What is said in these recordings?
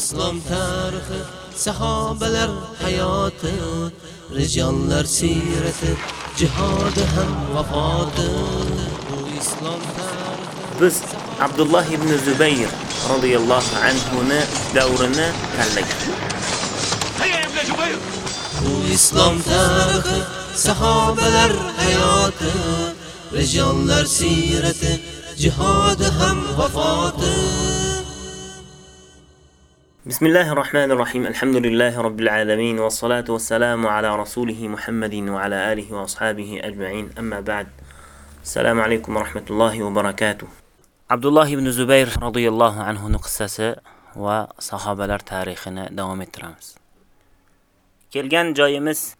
islom tarixi sahobalar hayoti rijollar siyrati jihodi ham vafoti. Bu islom tarixi biz Abdullah ibn Zubayr radhiyallohu anhu ni davrini tanlagan. bu islom tarixi sahobalar hayoti rijollar siyrati jihodi ham vafoti بسم الله الرحمن الرحيم الحمد لله رب العالمين والصلاة والسلام على رسوله محمد وعلى آله وأصحابه أجمعين أما بعد السلام عليكم ورحمة الله وبركاته عبد الله بن زبير رضي الله عنه نقصة وصحابة تاريخنا دوام الترامس kelgan joyimiz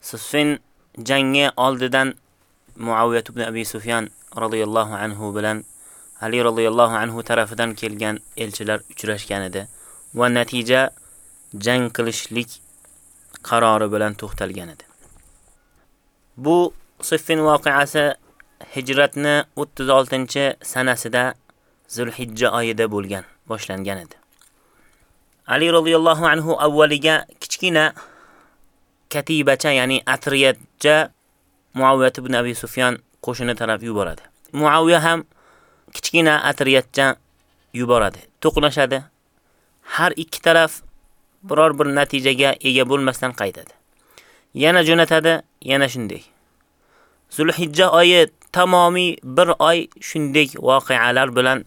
Sufin jangi oldidan Muaviyat ibn Abi Sufyan radhiyallohu anhu bilan Ali radhiyallohu anhu tarafidan kelgan elchilar uchrashgan edi. Va natija jang qilishlik qarori bilan to'xtalgan edi. Bu Siffin voqeasi hijratni 36-sanasida Zulhijja oyida bo'lgan, boshlangan edi. Ali radhiyallohu anhu avvaliga kichkina katibacha, ya'ni atriyatcha Muaviya ibn Abi Sufyan qo'shini taraf yuboradi. Muaviya ham kichkina atriyatcha yuboradi. To'qnashadi. Har ikki taraf biror bir natijaga ega bo'lmasdan qaytadi. Yana jo'natadi, yana shunday. Zulhijja oyi tamomiy bir oy shunday voqealar bilan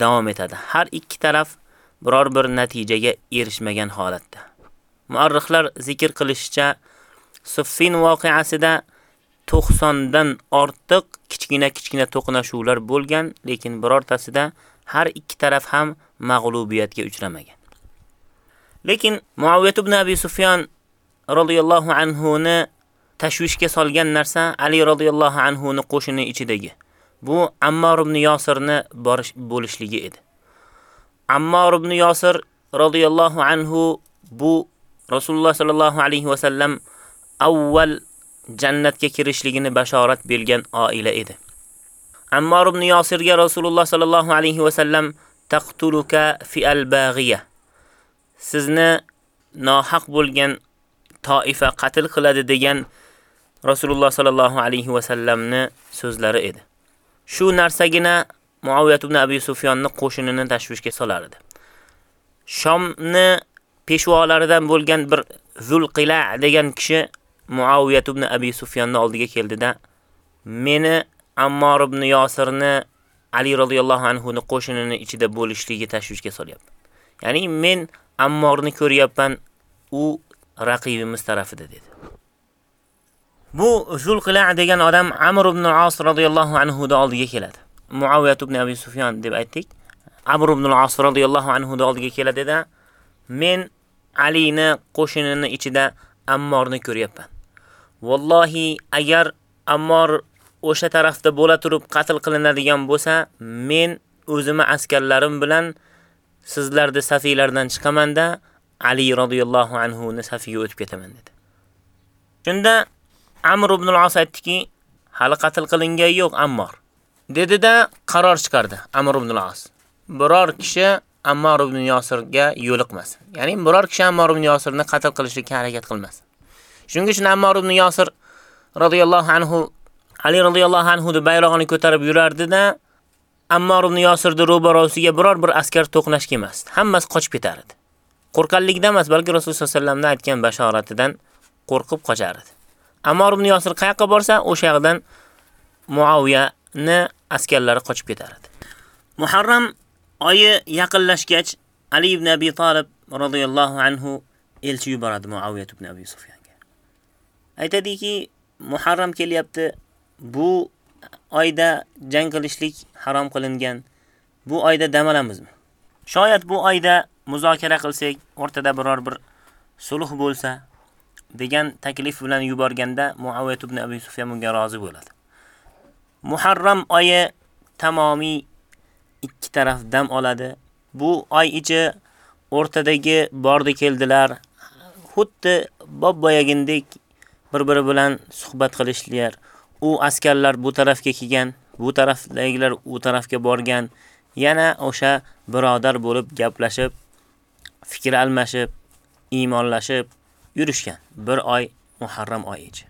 davom etadi. Har ikki taraf biror bir natijaga erishmagan holatda. Muarrixlar zikr qilishicha Suffin voqeasida 90 dan ortiq kichkina-kichkina to'qnashuvlar bo'lgan, lekin birortasida har ikki taraf ham mag'lubiyatga uchramagan. Lekin Muaviyat ibn Abi Sufyan radhiyallohu anhu ni tashvishga solgan narsa Ali radhiyallohu anhu ni qo'shini ichidagi. Bu Ammar ibn Yosirni borish bo'lishligi edi. Ammar ibn Yosir radhiyallohu anhu bu Rasululloh sallallohu alayhi va sallam avval jannatga kirishligini bashorat bergan oila edi. Ammar ibn Yosirga Rasululloh sallallohu alayhi va sallam taqtuluka fi al-baghiya. Sizni nohaq bo'lgan toifa qatl qiladi degan Rasululloh sallallohu alayhi va sallamni so'zlari edi. Shu narsagina Muaviyat ibn Abi Sufyonni qo'shinini tashvishga solardi. Shomni peshvolaridan bo'lgan bir Zulqila degan kishi Muaviyat ibn Abi Sufyonning oldiga keldida meni Ammor ibn Yosirni Ali radhiyallohu anhu qo'shinini ichida bo'lishligi tashvishga solyapti. Ya'ni men Ammorni ko'ryapman, u raqibimiz tarafida dedi. Bu Zulqila degan odam Amr ibn al-As radhiyallohu anhu oldiga keladi. Muaviyat ibn Abi Sufyon deb aytdik. Amr ibn al-As radhiyallohu anhu da oldiga keladida men Alini qo'shinini ichida Ammorni ko'ryapman. Vallohi agar Ammor o'sha tarafda bo'la turib qatl qilinadigan bo'lsa, men o'zimi askarlarim bilan sizlarni safiylardan chiqamanda Ali radhiyallohu anhu ni safiga o'tib ketaman dedi. Shunda Amr ibn al-As aytdiki, hali qatl qilingan yo'q Ammor. Dedida qaror chiqardi Amr ibn al-As. Biror kishi Ammor ibn Yosirga yo'liqmasin. Ya'ni biror kishi Ammor ibn Yosirni qatl qilishga harakat qilmasin. Shunga uchun Ammor ibn Yosir radhiyallohu anhu Ali radhiyallohu anhu de bayrog'ini ko'tarib yurardi-da, Ammor ibn Yosirni ro'barosiga biror bir askar to'qnash kelmasdi. Hammasi qochib ketardi. Qo'rqanlikdan emas, balki Rasululloh sollallohu alayhi vasallamning aytgan bashoratidan qo'rqib qochardi. Ammor ibn Yosir qayoqqa borsa, o'sha yerdan Muaviyani askarlari qochib ketardi. Muharram oyi yaqinlashgach Ali ibn Abi Talib radhiyallohu anhu elchi yuboradi Muaviya ibn Abi Sufyonga. Aytadiki, Muharram kelyapti. Bu oyda jang qilishlik harom qilingan. Bu oyda dam olamizmi? Shoyat bu oyda muzokara qilsak, o'rtada biror bir sulh bo'lsa degan taklif bilan yuborganda Muaviyat ibn Abi Sufyan bunga rozi bo'ladi. Muharram oyi tamomiy ikki taraf dam oladi. Bu oy ichi o'rtadagi bordi keldilar. Xuddi bobboyagindek bir-biri bilan suhbat qilishlar. U askarlar bu tarafga kelgan, bu tarafdagilar u tarafga borgan. Yana o'sha birodar bo'lib gaplashib fikr almashib, iymonlashib yurishgan. Bir oy Muharram oyicha.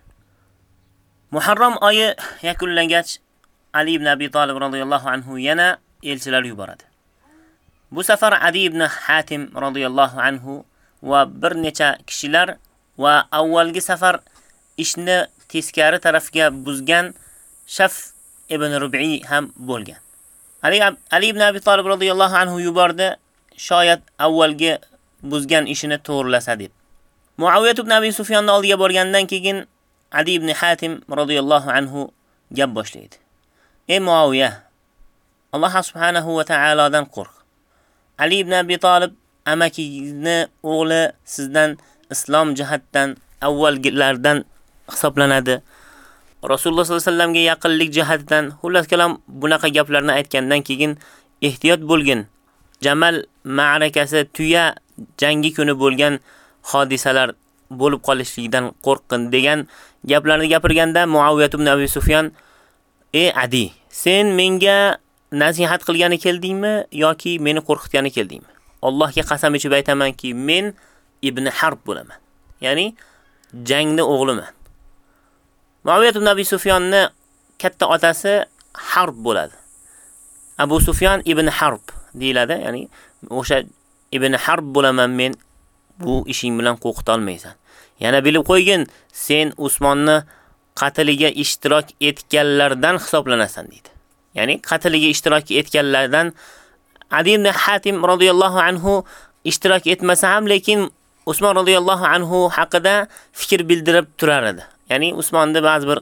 Muharram oyi yakunlangach Ali ibn Abi Talib radhiyallohu anhu yana elchilar yuboradi. Bu safar Adi ibn Hatim radhiyallohu anhu va bir necha kishilar va avvalgi safar ishni teskari tarafga buzgan Shaf ibn Rubiy ham bo'lgan. Ali Ali ibn Abi Talib radhiyallohu anhu yubordi, shoyat avvalgi buzgan ishini to'g'rilasa deb. Muaviyat ibn Abi Sufyonning oldiga borgandan keyin Ali ibn Hatim radhiyallohu anhu gap boshlaydi. Ey Muaviya, Alloh subhanahu va taolodan qo'rq. Ali ibn Abi Talib amakingizni o'g'li sizdan islom jihatdan avvalgilardan hisoblanadi. Rasululloh sollallohu alayhi vasallamga yaqinlik jihatidan xullas kalam bunaqa gaplarni aytgandan keyin ehtiyot bo'lgin. Jamal ma'rakasi tuya jangi kuni bo'lgan hodisalar bo'lib qolishligidan qo'rqin degan gaplarni gapirganda Muaviyat ibn Abi Sufyan "Ey Adi, sen menga nasihat qilgani keldingmi yoki meni qo'rqitgani keldingmi? Allohga qasam ichib aytamanki, men Ibn Harb bo'laman. Ya'ni jangni o'g'liman. Muaviyat ibn Abi Sufyonni katta otasi Harb bo'ladi. Abu Sufyan ibn Harb deyiladi, ya'ni o'sha Ibn Harb bo'laman men, bu ishing bilan qo'rqita olmaysan. Yana bilib qo'ygin, sen Usmonni qatliga ishtirok etganlardan hisoblanasan deydi. Ya'ni qatliga ishtirok etganlardan Adi ibn Hatim radhiyallohu anhu ishtirok etmasa ham, lekin Usmon radhiyallohu anhu haqida fikr bildirib turar edi. Ya'ni Usmonning ba'zi bir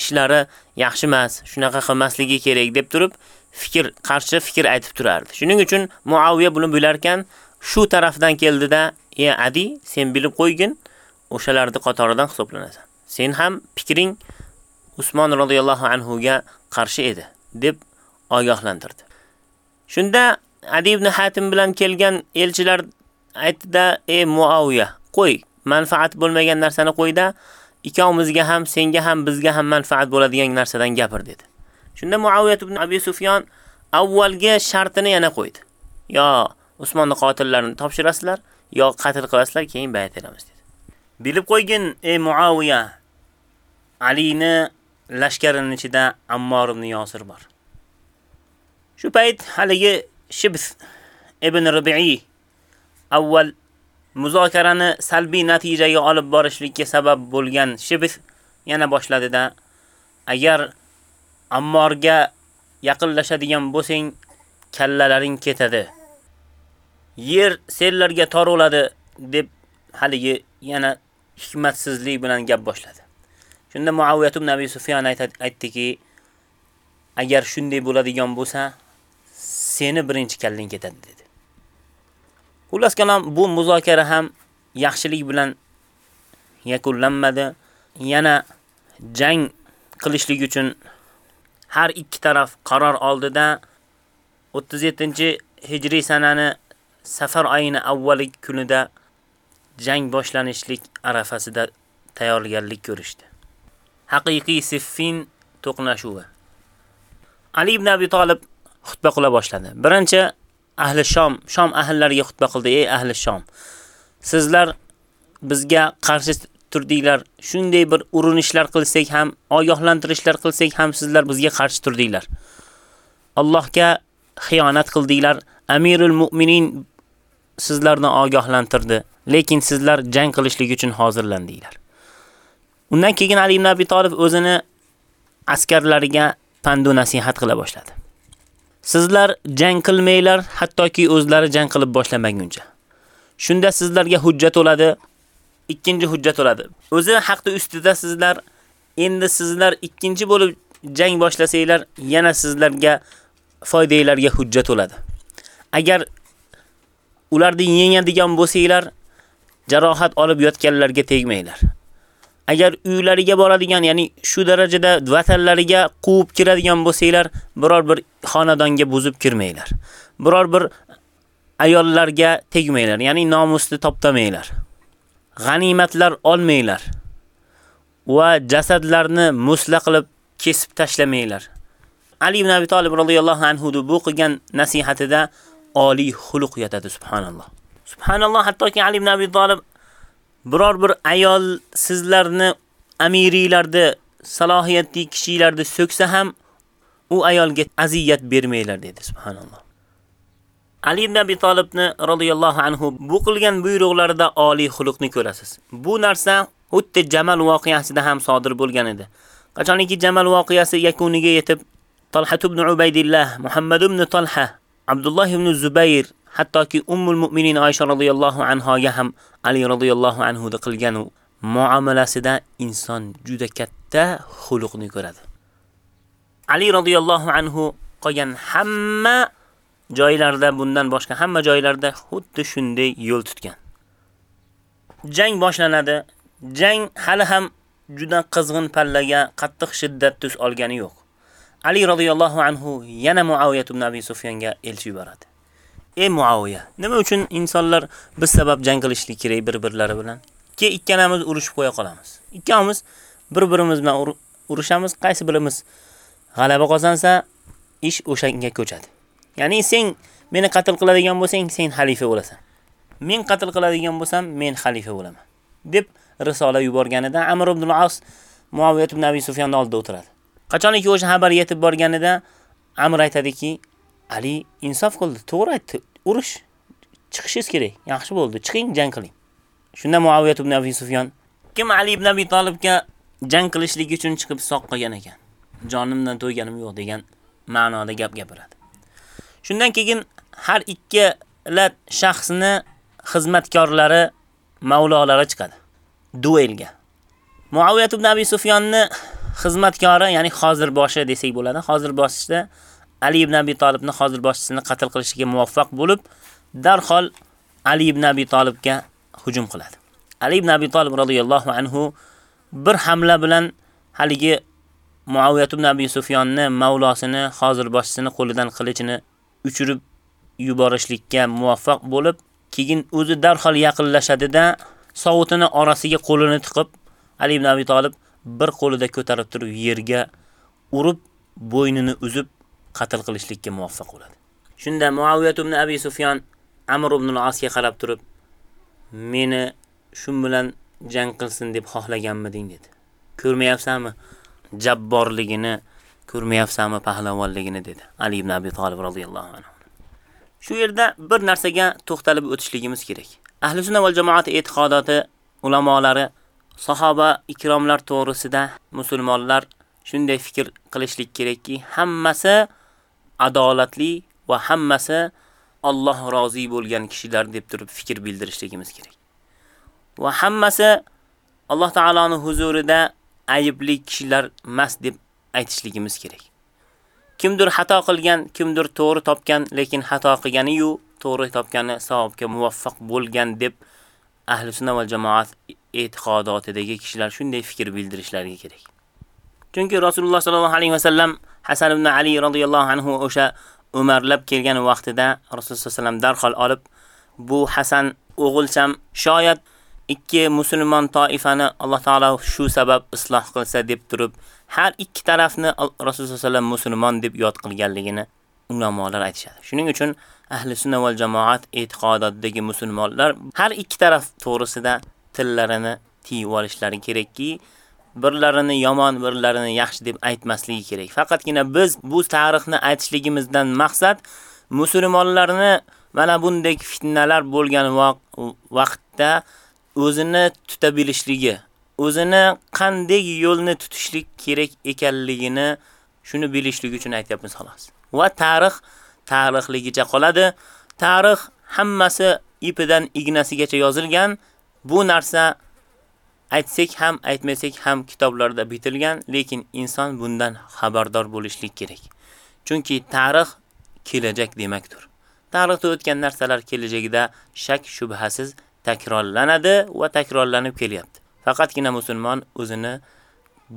ishlari yaxshi emas, shunaqa qilmasligi kerak deb turib, fikr qarshi fikr aytib turardi. Shuning uchun Muaviya buni bo'lar ekan, shu tarafdan keldida, "Ey Adi, sen bilib qo'ygin, o'shalarning qatoridan hisoblanasan. Sen ham fikring Usmon radhiyallohu anhu ga qarshi edi." deb ogohlantirdi. Shunda Adi ibn Hatim bilan kelgan elchilar aytdi: "Ey Muaviya, qo'y, manfaat bo'lmagan narsani qo'yda, ikkovimizga ham, senga ham, bizga ham manfaat bo'ladigan narsadan gapir" dedi. Shunda Muaviyat ibn Abi Sufyon avvalgi shartini yana qo'ydi. Yo Usmonning qotillarini topshirasizlar, yo qatl qilasizlar, keyin bayat beramiz dedi. Bilib qo'ygin, ey Muaviya, Alini lashkarining ichida Ammor ibn Yosir bor. Shu payt haligi Shibs ibn Rubiy avval muzokarani salbiy natijaga olib borishlikka sabab bo'lgan Shibs yana boshladida agar Ammorga yaqinlashadigan bo'lsang, kallalaring ketadi. Yer sellarga toroladi deb haligi yana hikmatsizlik bilan gap boshladi. Shunda Muaviyat ibn Abi Sufyan aytdiki, agar shunday bo'ladigan bo'lsa, seni birinchi kalling ketadi dedi. Xullas kalom bu muzokara ham yaxshilik bilan yakunlanmadi. Yana jang qilishlik uchun har ikki taraf qaror oldida 37-hijriy sanani Safar oyini avvalik kunida jang boshlanishlik arafasida tayyorgarlik ko'rishdi. Haqiqiy Siffin to'qnashuvi. Ali ibn Abi Talib xutba qila boshladi. Birinchi ahli Shom, Shom ahllariga xutba qildi. Ey ahli Shom, sizlar bizga qarshi turdinglar. Shunday bir urinishlar qilsak ham, ogohlantirishlar qilsak ham sizlar bizga qarshi turdinglar. Allohga xiyonat qildinglar. Amirul Mu'minin sizlarni ogohlantirdi, lekin sizlar jang qilishlik uchun hozirlandinglar. Undan keyin Ali ibn Abi Talib o'zini askarlariga pandu nasihat qila boshladi. Sizlar jang qilmanglar, hattoki o'zlari jang qilib boshlamaguncha. Shunda sizlarga hujjat bo'ladi. Ikkinchi hujjat bo'ladi. O'zi haqda ustida sizlar endi sizlar ikkinchi bo'lib jang boshlasanglar, yana sizlarga foydalarga hujjat bo'ladi. Agar ularni yengadigan bo'lsanglar, jarohat olib yotganlarga tegmanglar. Agar uylariga boradigan, ya'ni shu darajada vatanlariga quvib kiradigan bo'lsanglar, biror bir xonadonga buzib kirmanglar. Biror bir ayollarga tegmanglar, ya'ni nomusni toptamanglar. G'animatlar olmanglar va jasadlarni musla qilib kesib tashlamanglar. Ali ibn Abi Talib radhiyallohu anhu bu qilgan nasihatida oliy xuluq yotadi subhanalloh. Subhanalloh, hattoki Ali ibn Abi Talib biror bir ayol sizlarni amiriylarda, salohiyatli kishilarda so'ksa ham u ayolga aziyat bermanglar dedi. Subhanalloh. Ali ibn Abi Talibni radhiyallohu anhu bu qilgan buyruqlarida oliy xuluqni ko'rasiz. Bu narsa xuddi Jamal voqeasida ham sodir bo'lgan edi. Qachonki Jamal voqeasi yakuniga yetib, Talha ibn Ubaydillah, Muhammad ibn Talha, Abdullah ibn Zubayr, hattoki Ummul Mu'minin Oysha radhiyallohu anhoga ham Ali radhiyallohu anhu da qilgan muomalasida inson juda katta xuluqni ko'radi. Ali radhiyallohu anhu qolgan hamma joylarda bundan boshqa hamma joylarda xuddi shunday yo'l tutgan. Jang boshlanadi. Jang hali ham juda qizg'in pallaga qattiq shiddat tus olgani yo'q. Ali radhiyallohu anhu yana Muaviya ibn Abi Sufyonga elchi yuboradi. Ey Muaviya, nima uchun insonlar biz sabab jang qilishlik kerak bir-birlari bilan? Ke ikkalamiz urushib qo'ya qolamiz. Ikkalamiz bir-birimiz bilan urushamiz, qaysi birimiz g'alaba qozonsa, ish o'shanga ko'chadi. Ya'ni sen meni qatl qiladigan bo'lsang, sen xalifa bo'lasan. Men qatl qiladigan bo'lsam, men xalifa bo'laman. deb risola yuborganida Amr ibn al-As Muaviya ibn Abi Sufyonning oldida o'tiradi. Qachonki o'sha xabar yetib borganida Amr aytadiki, Ali insof qildi, to'g'ri aytdi. Urush chiqishingiz kerak. Yaxshi bo'ldi, chiqing, jang qiling. Shunda Muaviya ibn Abi Sufyon kim Ali ibn Abi Talibga jang qilishlik uchun chiqib soq qilgan ekan. Jonimdan to'yganim yo'q degan ma'noda gap gapiradi. Shundan keyin har ikkala shaxsni xizmatkorlari, mavlolari chiqadi duelga. Muaviya ibn Abi Sufyonni xizmatkori, ya'ni hozir boshi desak bo'ladi. Hozir boshida Ali ibn Abi Talibni hozir boshchisini qatl qilishiga muvaffaq bo'lib, darhol Ali ibn Abi Talibga hujum qiladi. Ali ibn Abi Talib radhiyallohu anhu bir hamla bilan haligi Muaviya ibn Abi Sufyonni mavlosini, hozir boshchisini qo'lidan qilichini uchirib yuborishlikka muvaffaq bo'lib, keyin o'zi darhol yaqinlashadida sovutini orasiga qo'lini tiqib, Ali ibn Abi Talib bir qo'lida ko'tarib turib yerga urib, bo'ynini uzib qatl qilishlikka muvaffaq bo'ladi. Shunda Muaviyat ibn Abi Sufyon Amr ibn al-Asga qarab turib, meni shun bilan jang qilsin deb xohlaganmiding dedi. Ko'rmayapsanmi jabborligini, ko'rmayapsanmi pahlavonligini dedi. Ali ibn Abi Talib radhiyallohu anhu. Shu yerda bir narsaga to'xtalib o'tishligimiz kerak. Ahli sunna va jamoat e'tiqodoti ulamolari sahoba ikromlar to'g'risida musulmonlar shunday fikr qilishlik kerakki, hammasi adolatli va hammasi Alloh rozi bo'lgan kishilar deb turib fikr bildirishligimiz kerak. Va hammasi Alloh taoloning huzurida ayibli kishilar emas deb aytishligimiz kerak. Kimdir xato qilgan, kimdir to'g'ri topgan, lekin xato qilgani-yu to'g'ri topgani savobga muvaffaq bo'lgan deb ahli sunna va jamoat e'tiqodotidagi kishilar shunday fikr bildirishlari kerak. Chunki Rasululloh sollallohu alayhi va sallam Hasan ibn Ali radhiyallohu anhu o'sha Umarlab kelgan vaqtida Rasululloh sallam darhol olib bu Hasan o'g'ilcham shoyat ikki musulmon toifani Alloh taolo shu sabab isloh qilsa deb turib, har ikki tarafni Rasululloh sallam musulmon deb yod qilganligini ulamolar aytishadi. Shuning uchun ahli sunna va jamoat e'tiqodotidagi musulmonlar har ikki taraf to'g'risida tillarini tiyib olishlari kerakki, birlarini yomon, birlarini yaxshi deb aytmasligi kerak. Faqatgina biz bu tarixni aytishligimizdan maqsad musulmonlarni mana bundek fitnalar bo'lgan vaqtda o'zini tuta bilishligi, o'zini qanday yo'lni tutishlik kerak ekanligini shuni bilishligi uchun aytyapmiz xolos. Va tarix tarixligicha qoladi. Tarix hammasi ipidan ignasigacha yozilgan. Bu narsa aytsak ham, aytmasak ham kitoblarda bitilgan, lekin inson bundan xabardor bo'lishlik kerak. Chunki tarix kelajak demakdir. Tarixda o'tgan narsalar kelajagida shak shubhasiz takrorlanadi va takrorlanib kelyapti. Faqatgina musulmon o'zini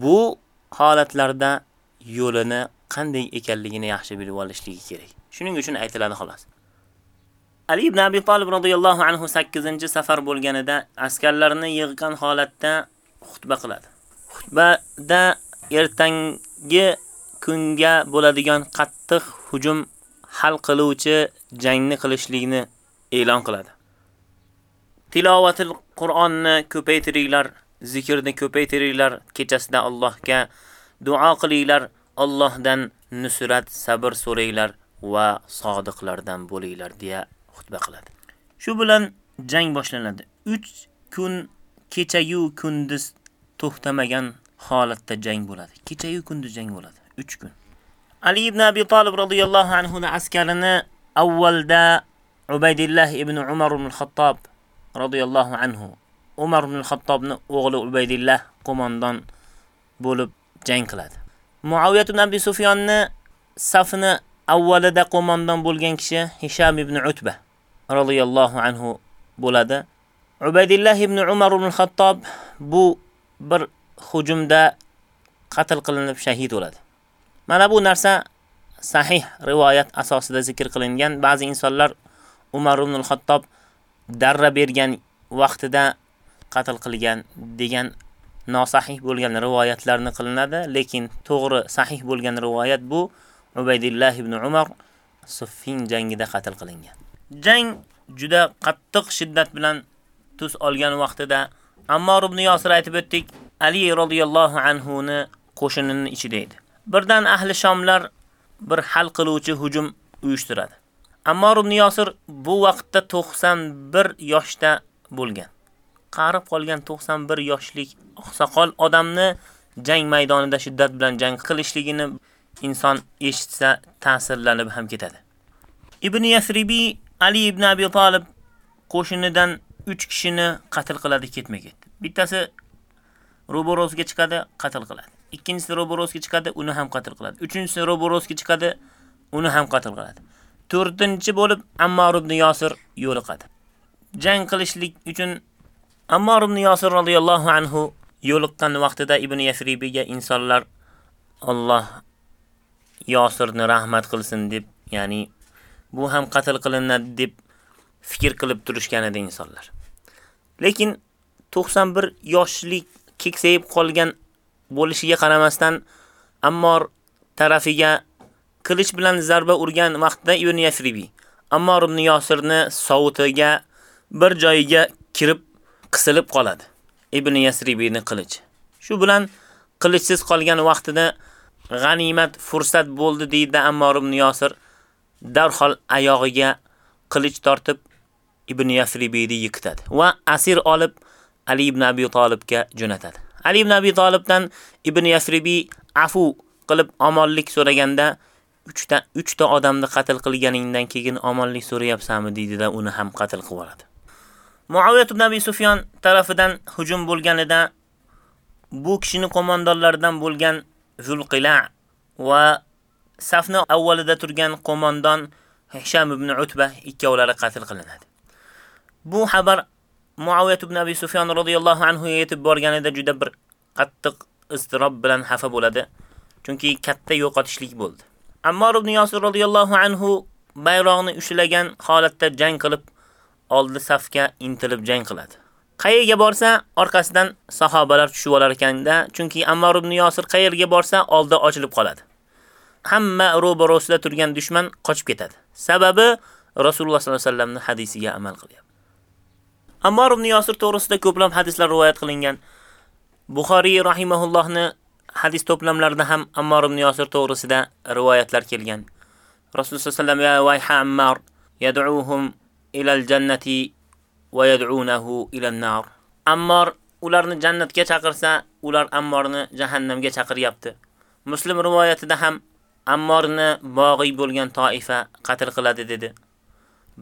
bu holatlarda yo'lini qanday ekanligini yaxshi bilib olishligi kerak. Shuning uchun aytiladi xolos. Ali ibn Abi Talib radhiyallohu anhu 8-safar bo'lganida askarlarni yig'gan holatda xutba qiladi. Xutbada ertangi kunga bo'ladigan qattiq hujum hal qiluvchi jangni qilishlikni e'lon qiladi. tilovatil Qur'onni ko'paytiringlar, zikrni ko'paytiringlar, kechasida Allohga duo qilinglar, Allohdan nusrat, sabr so'ranglar va sodiqlardan bo'linglar deya xutba qiladi. Shu bilan jang boshlanadi. 3 kun kecha-yu kunduz to'xtamagan holatda jang bo'ladi. Kecha-yu kunduz jang bo'ladi. 3 kun. Ali ibn Abi Talib radhiyallohu anhu na askarini avvalda Ubaydillah ibn Umar ibn al-Xattob radhiyallohu anhu Umar ibn al-Xattobni o'g'li Ubaydillah qo'mondon bo'lib jang qiladi. Muaviyat ibn Abi Sufyonni safini avvalida qo'mondon bo'lgan kishi Hisham ibn Utba radhiyallohu anhu bo'ladi. Ubaydillah ibn Umar ibn al-Xattob bu bir hujumda qatl qilinib shahid bo'ladi. Mana bu narsa sahih rivoyat asosida zikr qilingan. Ba'zi insonlar Umar ibn al-Xattob darra bergan vaqtida qatl qilgan degan nosahih bo'lgan rivoyatlarni qilinadi, lekin to'g'ri sahih bo'lgan rivoyat bu Ubaydillah ibn Umar Suffin jangida qatl qilingan. Jang juda qattiq shiddat bilan tus olgan vaqtida Ammor ibn Yosir aytib o'tdik, Ali radhiyallohu anhu ni qo'shinining ichida edi. Birdan ahli Shomlar bir hal qiluvchi hujum uyushtiradi. Ammor ibn Yosir bu vaqtda 91 yoshda bo'lgan. Qarib qolgan 91 yoshlik oqsoqol odamni jang maydonida shiddat bilan jang qilishligini inson eshitsa ta'sirlanib ham ketadi. Ibn Yasribi Ali ibn Abi Talib qo'shinidan 3 kishini qatl qiladi ketma-ket. Bittasi Roborosga chiqadi, qatl qiladi. Ikkinchisi Roborosga chiqadi, uni ham qatl qiladi. Uchinchisi Roborosga chiqadi, uni ham qatl qiladi. To'rtinchi bo'lib Ammar ibn Yosir yo'liqadi. Jang qilishlik uchun Ammar ibn Yosir radhiyallohu anhu yo'liqqan vaqtida Ibn Yasribiga insonlar Alloh Yosirni rahmat qilsin deb, ya'ni bu ham qatl qilinadi deb fikr qilib turishgan edi insonlar. Lekin 91 yoshlik keksayib qolgan bo'lishiga qaramasdan Ammor tarafiga qilich bilan zarba urgan vaqtda Ibn Yasribi Ammor ibn Yosirni sovutiga bir joyiga kirib qisilib qoladi. Ibn Yasribiyni qilichi. Shu bilan qilichsiz qolgan vaqtida g'animat fursat bo'ldi deydi Ammor ibn Yosir darhol oyog'iga qilich tortib Ibn Yasribiyni yiqitadi va asir olib Ali ibn Abi Talibga jo'natadi. Ali ibn Abi Talibdan Ibn Yasribiy afu qilib omonlik so'raganda 3 ta 3 ta odamni qatl qilganingdan keyin omonlik so'rayapsanmi deydida uni ham qatl qilib oladi. Muawiyat ibn Abi Sufyon tarafidan hujum bo'lganida bu kishini qo'mondonlaridan bo'lgan Zulqila va safni avvalida turgan qo'mondon Hisham ibn Utba ikkovlari qatl qilinadi. Bu xabar Muaviyat ibn Abi Sufyan radhiyallohu anhu yetib borganida juda bir qattiq iztirob bilan xafa bo'ladi. Chunki katta yo'qotishlik bo'ldi. Ammar ibn Yasir radhiyallohu anhu bayroqni ushlagan holatda jang qilib oldi safga intilib jang qiladi. Qayerga borsa, orqasidan sahobalar tushib olar ekanda, chunki Ammar ibn Yasir qayerga borsa, oldi ochilib qoladi. Hamma ro'barosida turgan dushman qochib ketadi. Sababi Rasululloh sollallohu alayhi vasallamning hadisiga amal qilyapti. Ammor ibn Yosir to'g'risida ko'plab hadislar rivoyat qilingan. Buxoriy rahimahullohni hadis to'plamlarida ham Ammor ibn Yosir to'g'risida rivoyatlar kelgan. Rasululloh sollallohu alayhi vasallam ya Ammar yad'uhum ila al-jannati va yad'unahu ila an-nar. Ammor ularni jannatga chaqirsa, ular Ammorni jahannamga chaqiryapti. Muslim rivoyatida ham Ammorni bog'iy bo'lgan toifa qatl qiladi dedi.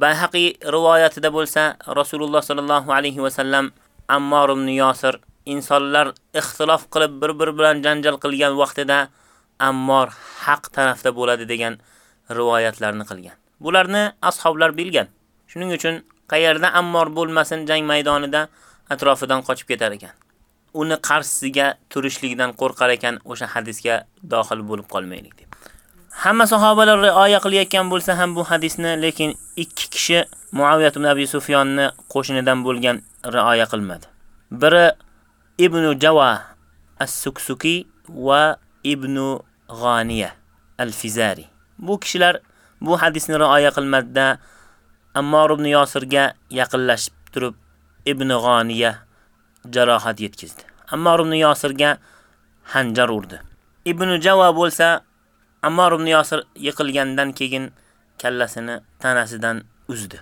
Bayhaqi rivoyatida bo'lsa, Rasululloh sallallohu alayhi va sallam Ammor ibn Yosir insonlar ixtilof qilib bir-bir bilan janjal qilgan vaqtida Ammor haq tarafda bo'ladi degan rivoyatlarni qilgan. Bularni ashoblar bilgan. Shuning uchun qayerda Ammor bo'lmasin jang maydonida atrofidan qochib ketar ekan. Uni qarshisiga turishlikdan qo'rqar ekan, o'sha hadisga dohil bo'lib qolmaylik. Hamma sahobalar rioya qilayotgan bo'lsa ham bu hadisni, lekin ikki kishi Muaviyat ibn Abi Sufyonni qo'shinidan bo'lgan rioya qilmadi. Biri Ibn Jawa as-Suksuki va Ibn Ghaniya al-Fizari. Bu kishilar bu hadisni rioya qilmadida Ammor ibn Yosirga yaqinlashib turib ibn Ghaniya jarohat yetkazdi. Ammor ibn Yosirga hanjar urdi. Ibn Jawa bo'lsa Ammar ibn Yosir yiqilgandan keyin kallasini tanasidan uzdi.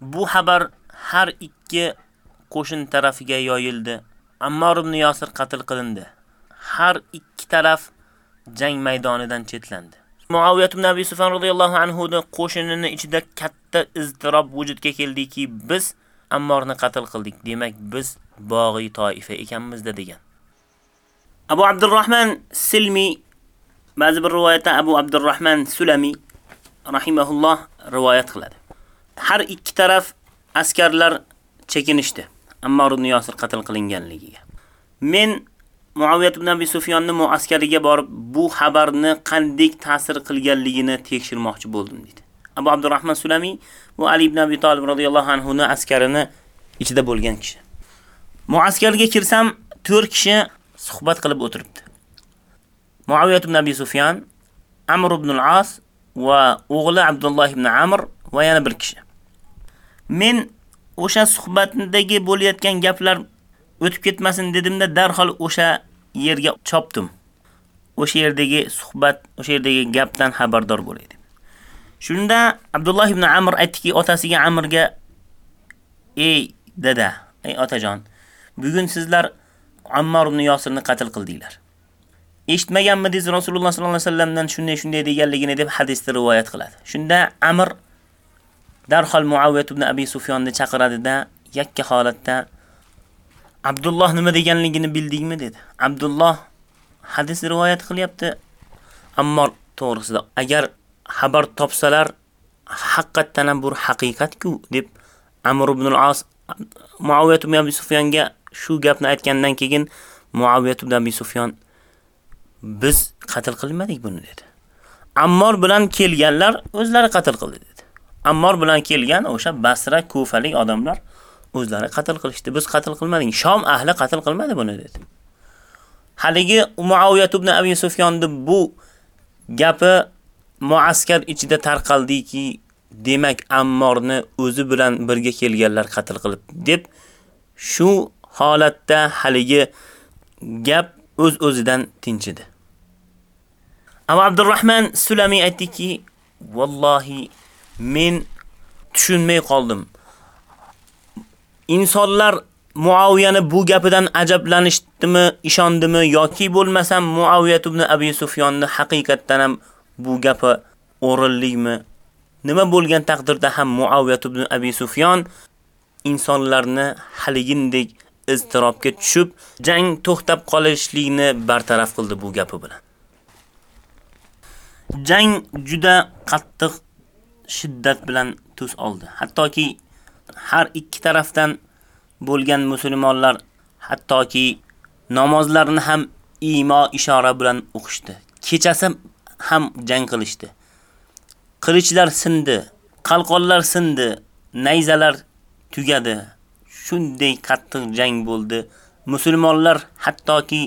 Bu xabar har ikki qo'shin tarafiga yoyildi. Ammar ibn Yosir qatl qilindi. Har ikki taraf jang maydonidan chetlandi. Muaviyat ibn Abi Sufyan radhiyallohu anhu ning qo'shinining ichida katta iztirob vujudga keldiki, biz Ammorni qatl qildik. Demak, biz bog'i toifa ekanmiz degan. Abu Abdurrahman Silmi ba'zi bir rivoyatda Abu Abdurrahman Sulami rahimahulloh rivoyat qiladi. Har ikki taraf askarlar chekinishdi. Ammar ibn Yosir qatl qilinganligiga. Men Muaviyat ibn Abi Sufyonning muaskariga borib bu xabarni qanday ta'sir qilganligini tekshirmoqchi bo'ldim dedi. Abu Abdurrahman Sulami bu Ali ibn Abi Talib radhiyallohu anhu ning askarini ichida bo'lgan kishi. Muaskarga kirsam 4 kishi suhbat qilib o'tiribdi. Muaviyat ibn Abi Sufyan, Amr ibn al-As va o'g'li Abdulloh ibn Amr va yana bir kishi. Men o'sha suhbatdagi bo'layotgan gaplar o'tib ketmasin dedimda darhol o'sha yerga chopdim. O'sha yerdagi suhbat, o'sha yerdagi gapdan xabardor bo'laydi. Shunda Abdulloh ibn Amr aytdiki otasiga Amrga: "Ey dada, ey otajon, bugun sizlar Ammar ibn Yosirni qatl qildinglar. Eshitmaganmidingiz Rasululloh sollallohu alayhi vasallamdan shunday shunday deganligini deb hadisda rivoyat qiladi. Shunda Amr darhol Muawiyat ibn Abi Sufyonni chaqiradida yakka holatda Abdulloh nima deganligini bildingmi dedi. Abdulloh hadis rivoyat qilyapti. Ammo to'g'risida agar xabar topsalar haqqatdan ham bu haqiqatku deb Amr ibn al-As Muawiyat ibn Abi Sufyonga shu gapni aytgandan keyin Muawiyat ibn Abi Sufyon biz qatl qilmadik buni dedi. Ammor bilan kelganlar o'zlari qatl qildi dedi. Ammor bilan kelgan o'sha Basra, Kufalik odamlar o'zlari qatl qilishdi. Biz qatl qilmadik. Shom ahli qatl qilmadi buni dedi. Haligi Muaviyat ibn Abi Sufyonning bu gapi muaskar ichida tarqaldiki, demak Ammorni o'zi bilan birga kelganlar qatl qilib deb shu holatda haligi gap o'z-o'zidan tinchidi. Abu Abdurrahman Sulami aytdiki, "Vallohi men tushunmay qoldim. Insonlar Muaviyani bu gapidan ajablanishdimi, ishondimi yoki bo'lmasam Muaviyat ibn Abi Sufyonni haqiqatdan ham bu gapi o'rinlikmi? Nima bo'lgan taqdirda ham Muaviyat ibn Abi Sufyon insonlarni haligindek iztirobga tushib, jang to'xtab qolishlikni bartaraf qildi bu gapi bilan. Jang juda qattiq shiddat bilan tus oldi. Hattoki har ikki tarafdan bo'lgan musulmonlar hattoki namozlarni ham imo ishora bilan o'qishdi. Kechasi ham jang qilishdi. Qilichlar sindi, qalqonlar sindi, nayzalar tugadi. Shunday qattiq jang bo'ldi. Musulmonlar hattoki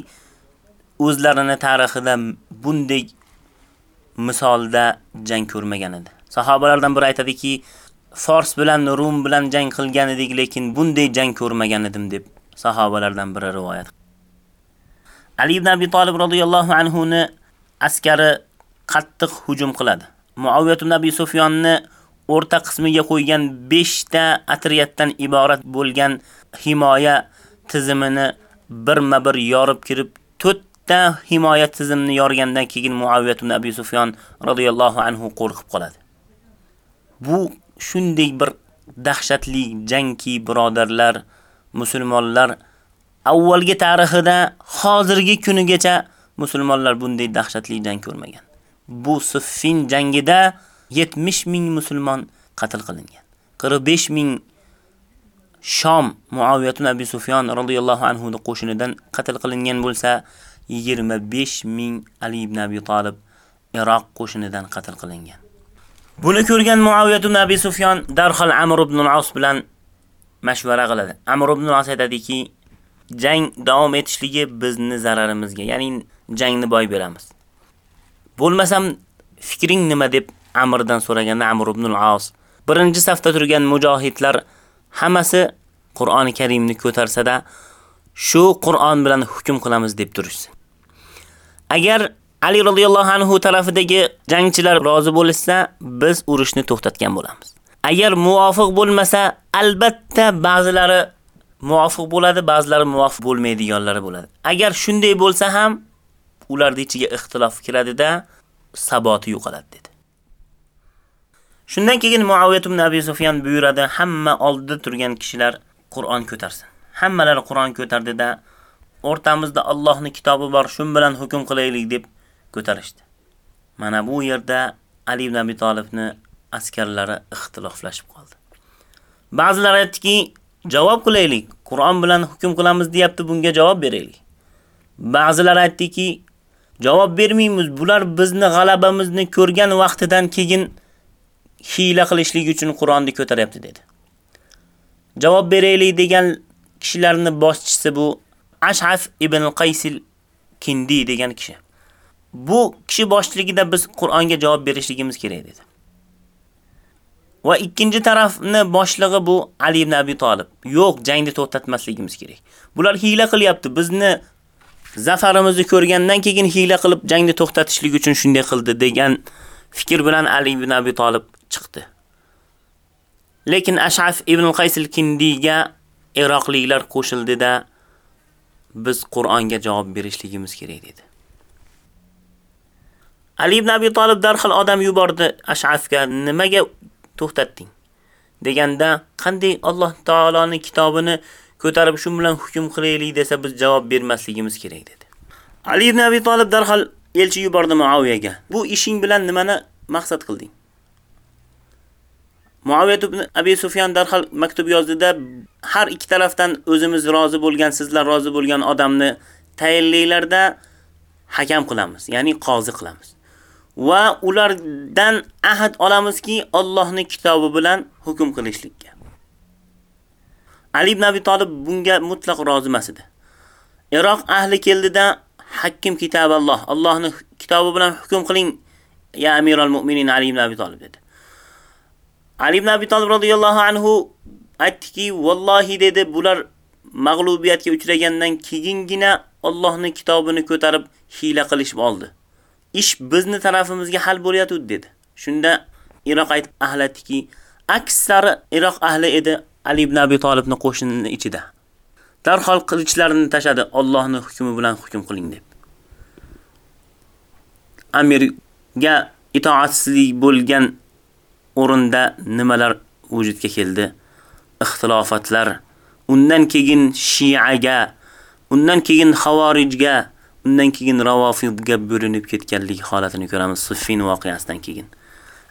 o'zlarini tarixida bunday misolda jang ko'rmagan edi. Sahobalardan biri aytadiki, Fors bilan Rum bilan jang qilgan edik, lekin bunday jang ko'rmagan edim deb sahobalardan biri rivoyat. Ali ibn Abi Talib radhiyallohu anhu ni askari qattiq hujum qiladi. Muaviyat ibn Abi Sufyonni o'rta qismiga qo'ygan 5 ta atriyatdan iborat bo'lgan himoya tizimini birma-bir yorib kirib, 4 ta himoya tizimini yorgandan keyin Muaviya ibn Abi Sufyon radhiyallohu anhu qo'rqib qoladi. Bu shunday bir dahshatli jangki birodarlar, musulmonlar avvalgi tarixida hozirgi kunigacha musulmonlar bunday dahshatli jang ko'rmagan. Bu Suffin jangida 70 ming musulmon qatl qilingan. 45 ming Shom Muaviyat ibn Abi Sufyon radhiyallohu anhu qo'shinidan qatl qilingan bo'lsa, 25 ming Ali ibn Abi Talib Iroq qo'shinidan qatl qilingan. Buni ko'rgan Muaviyat ibn Abi Sufyon darhol Amr ibn al-As bilan mashvara qiladi. Amr ibn al-As aytadiki, jang davom etishligi bizni zararimizga, ya'ni jangni boy beramiz. Bo'lmasam fikring nima deb Amrdan so'raganda Amr ibn al-As birinchi safda turgan mujohidlar hammasi Qur'oni Karimni ko'tarsa-da, shu Qur'on bilan hukm qilamiz deb turishsin. Agar Ali radhiyallohu anhu tarafidagi jangchilar rozi bo'lsa, biz urushni to'xtatgan bo'lamiz. Agar muvofiq bo'lmasa, albatta ba'zilari muvofiq bo'ladi, ba'zilari muvofiq bo'lmaydiganlari bo'ladi. Agar shunday bo'lsa ham ularning ichiga ixtilof kiradida saboti yo'qoladi. Shundan keyin Muaviyat ibn Abi Sufyan buyuradi, hamma oldida turgan kishilar Qur'on ko'tarsin. Hammalari Qur'on ko'tardida, o'rtamizda Allohning kitobi bor, shun bilan hukm qilaylik deb ko'tarishdi. Mana bu yerda Ali ibn Abi Talibni askarlari ixtiloflashib qoldi. Ba'zilar aytdiki, javob qilaylik, Qur'on bilan hukm qilamiz deyapti, bunga javob beraylik. Ba'zilar aytdiki, javob bermaymiz, bular bizni g'alabamizni ko'rgan vaqtidan keyin hiyla qilishlik uchun Qur'onni ko'taryapti dedi. Javob beraylik degan kishilarning boshchisi bu Ash'af ibn Qaysil Kindi degan kishi. Bu kishi boshchiligida biz Qur'onga javob berishligimiz kerak dedi. Va ikkinchi tarafni boshlig'i bu Ali ibn Abi Talib. Yo'q, jangni to'xtatmasligimiz kerak. Bular hiyla qilyapti. Bizni zafarimizni ko'rgandan keyin hiyla qilib jangni to'xtatishlik uchun shunday qildi degan fikr bilan Ali ibn Abi Talib chiqdi. Lekin Ash'af ibn Qays al-Kindiga Iroqliklar qo'shildida biz Qur'onga javob berishligimiz kerak dedi. Ali ibn Abi Talib darhol odam yubordi Ash'afga, nimaga to'xtatding? deganda, qanday Alloh taoloning kitobini ko'tarib shu bilan hukm qilaylik desa biz javob bermasligimiz kerak dedi. Ali ibn Abi Talib darhol elchi yubordi Muaviyaga. Bu ishing bilan nimani maqsad qilding? Muaviyat ibn Abi Sufyan darhol maktub yozdida har ikki tarafdan o'zimiz rozi bo'lgan, sizlar rozi bo'lgan odamni tayinlaylarda hakam qilamiz, ya'ni qozi qilamiz. Va ulardan ahd olamizki, Allohning kitobi bilan hukm qilishlikka. Ali ibn Abi Talib bunga mutlaq rozi emas edi. Iroq ahli keldida hakim kitaballoh, Allohning kitobi bilan hukm qiling, ya amiral mu'minin Ali ibn Abi Talib dedi. Ali ibn Abi Talib radhiyallohu anhu aytdiki, "Vallohi" dedi, bular mag'lubiyatga uchragandan keyingina Allohning kitobini ko'tarib hiyla qilishib oldi. Ish bizni tarafimizga hal bo'layotdi" dedi. Shunda Iroq aytib ahlatdiki, aksari Iroq ahli edi Ali ibn Abi Talibni qo'shinining ichida. Darhol qilichlarini tashadi, Allohning hukmi bilan hukm qiling deb. Amirga itoatsizlik bo'lgan o'rinda nimalar vujudga keldi? Ixtilofatlar, undan keyin Shiaga, undan keyin Xavorijga, undan keyin Ravafidga bo'linib ketganlik holatini ko'ramiz Suffin voqeasidan keyin.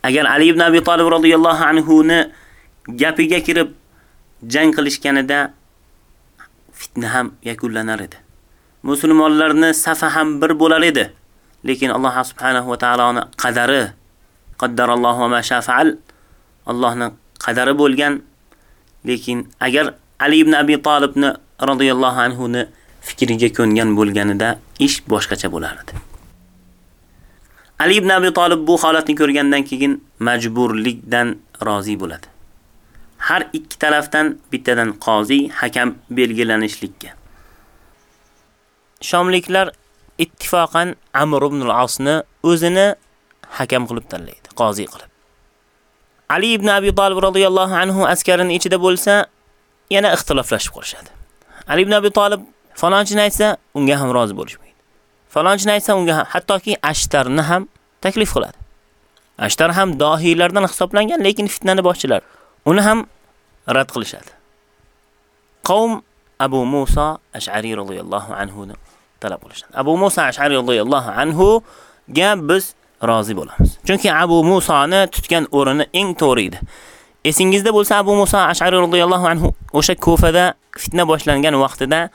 Agar Ali ibn Abi Talib radhiyallohu anhu ni gapiga kirib jang qilishganida fitna ham yakunlanar edi. Musulmonlarning safi ham bir bo'lar edi. Lekin Alloh subhanahu va taoloning qadari qaddarallohu va ma shafa'al Allohning qadari bo'lgan. Lekin agar Ali ibn Abi Talibni radhiyallohu anhu ni fikriga ko'ngan bo'lganida ish boshqacha bo'lardi. Ali ibn Abi Talib bu holatni ko'rgandan keyin majburlikdan rozi bo'ladi. Har ikki tarafdan bittadan qozi, hakam belgilanishlikka. Shomliklar ittifoqan Amr ibn al-Asni o'zini hakam qilib tanlaydi, qozi qilib. Ali ibn Abi Talib radhiyallohu anhu askarining ichida bo'lsa, yana ixtiloflashib qolishadi. Ali ibn Abi Talib falonchini aytsa, unga ham rozi bo'lishmaydi. Falonchini aytsa, unga ham, hattoki Ashtarni ham taklif qiladi. Ashtar ham dohiylardan hisoblangan, lekin fitnani boshchilar. Uni ham rad qilishadi. Qavm Abu Musa Ash'ari radhiyallohu anhu talab qilishadi. Abu Musa Ash'ari radhiyallohu anhu ga biz rozi bo'lamiz. Chunki Abu Musoni tutgan o'rini eng to'g'ri edi. Esingizda bo'lsa Abu Musa Ash'ari radhiyallohu anhu o'sha Kufada fitna boshlangan vaqtida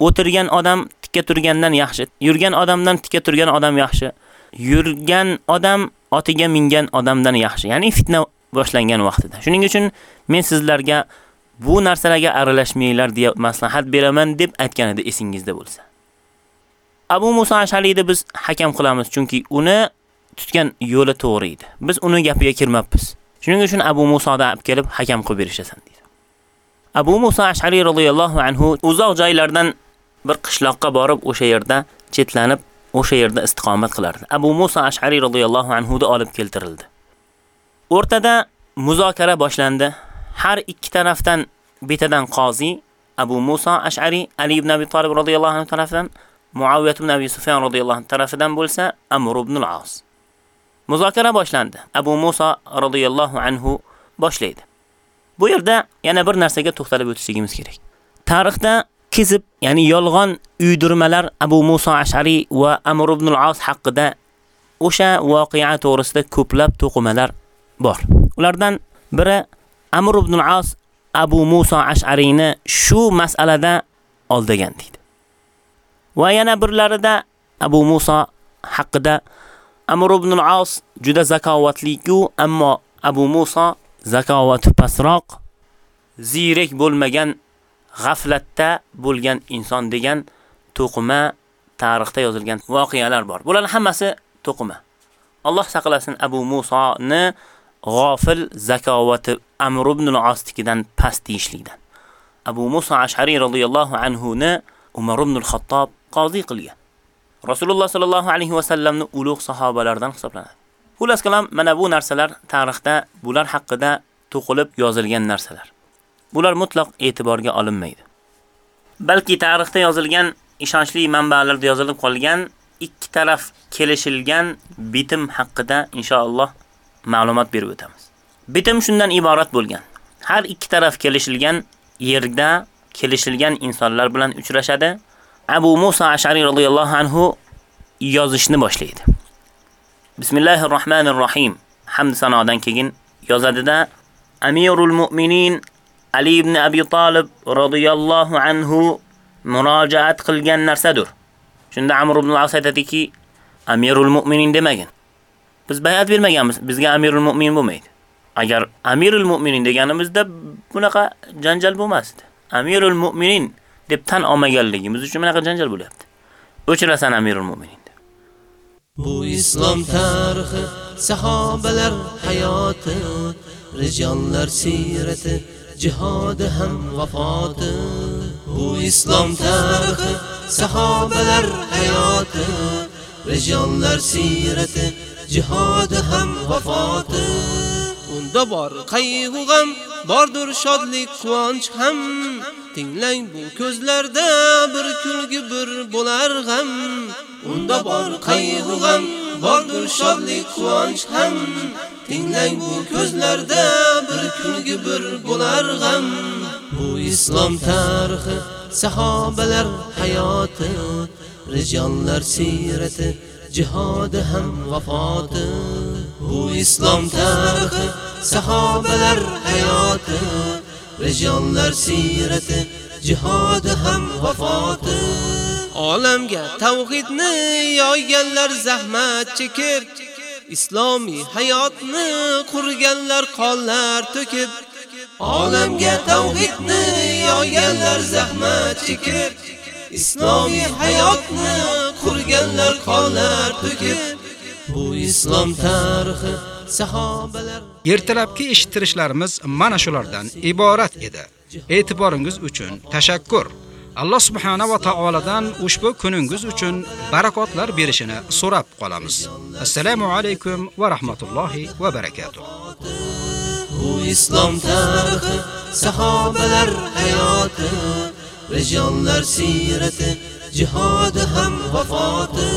o'tirgan odam tikka turgandan yaxshi, yurgan odamdan tikka turgan odam yaxshi, yurgan odam otiga mingan odamdan yaxshi. Ya'ni fitna boshlangan vaqtida. Shuning uchun men sizlarga bu narsalarga aralashmanglar deya maslahat beraman deb aytgan edi esingizda bo'lsa. Abu Musa Ash'ariyni biz hakam qilamiz chunki uni tutgan yo'li to'g'ri edi. Biz uni gapiga kirmabmiz. Shuning uchun Abu Musoda olib kelib hakam qilib berishasan dedi. Abu Musa Ash'ari radhiyallohu anhu uzoq joylardan bir qishloqqa borib o'sha yerda chetlanib, o'sha yerda istiqomat qilardi. Abu Musa Ash'ari radhiyallohu anhu da olib keltirildi. O'rtada muzokara boshlandi. Har ikki tarafdan betadan qozi Abu Musa Ash'ari Ali ibn Abi Talib radhiyallohu anhu tarafidan Muaviya ibn Abi Sufyan radhiyallohu anhu tarafidan bo'lsa Amr ibn al-As. Muzokara boshlandi. Abu Musa radhiyallohu anhu boshlaydi. Bu yerda yana bir narsaga to'xtalib o'tishimiz kerak. Tarixda kizib, ya'ni yolg'on uydirmalar Abu Musa Ash'ari va Amr ibn al-As haqida o'sha voqea to'g'risida ko'plab to'qimalar bor. Ulardan biri Amr ibn al-As Abu Musa Ash'ariyni shu masalada oldagan deydi. Va yana birlarida Abu Musa haqida Amr ibn al-As juda zakovatli-ku, ammo Abu Musa zakovati pastroq, zirek bo'lmagan, g'aflatda bo'lgan inson degan to'qima tarixda yozilgan voqealar bor. Bular hammasi to'qima. Alloh saqlasin Abu Musoni g'ofil zakovati Amr ibn al-Astikidan past deyishlikdan. Abu Musa Ash'ari radhiyallohu anhu ni Umar ibn al-Xattob qozi qilgan. Rasululloh sallallohu alayhi va sallamni ulug' sahobalardan hisoblanadi. Xullas kalam mana bu narsalar tarixda bular haqida to'qilib yozilgan narsalar. Bular mutlaq e'tiborga olinmaydi. Balki tarixda yozilgan ishonchli manbalarda yozilib qolgan ikki taraf kelishilgan bitim haqida inshaalloh ma'lumot berib o'tamiz. Bitim shundan iborat bo'lgan. Har ikki taraf kelishilgan yerda kelishilgan insonlar bilan uchrashadi. Abu Musa Ash'ari radhiyallohu anhu yozishni boshlaydi. Bismillahirrohmanirrohim. Hamd sanodan keyin yozadida Amirul Mu'minin Ali ibn Abi Talib radhiyallohu anhu murojaat qilgan narsadir. Shunda Amr ibn al-As aytadiki, Amirul Mu'minin demagin. Biz bay'at bermaganmiz, bizga Amirul Mu'min bo'lmaydi. Agar Amirul Mu'minin deganimizda bunaqa janjal bo'lmasdi. Amirul Mu'minin deb tan olmaganligimiz uchun bunaqa janjal bo'lyapti. O'chirasan Amirul Mu'minin. Bu islom tarixi, sahobalar hayoti, rijollar sirati, jihodi ham vafoti. Bu islom tarixi, sahobalar hayoti, rijollar sirati, jihodi ham vafoti. Unda bor qayg'u g'am, bordir shodlik, quvonch ham. Tinglang bu ko'zlarda bir kulgi bir bo'lar g'am. Unda bor qayg'u g'am, bordir shodlik, quvonch ham. Tinglang bu ko'zlarda bir kulgi bir bo'lar g'am. Bu islom tarixi, sahobalar hayoti, rijollar sirati, jihodi ham vafoti. Bu islom tarixi, sahobalar hayoti, rijonlar sirati, jihodi ham vafoti. Olamga tavhidni yoyganlar zahmat chekib, islomiy hayotni qurganlar qonlar to'kib, olamga tavhidni yoyganlar zahmat chekib, islomiy hayotni qurganlar qonlar to'kib, bu islom tarixi sahobalar Ertalabki eshittirishlarimiz mana shulardan iborat edi. E'tiboringiz uchun tashakkur. Alloh subhanahu va taoladan ushbu kuningiz uchun barakotlar berishini so'rab qolamiz. Assalomu alaykum va rahmatullohi va barakotuh. Bu islom tarixi, sahobalar hayoti, rijollar sirati, jihodi ham vafoti.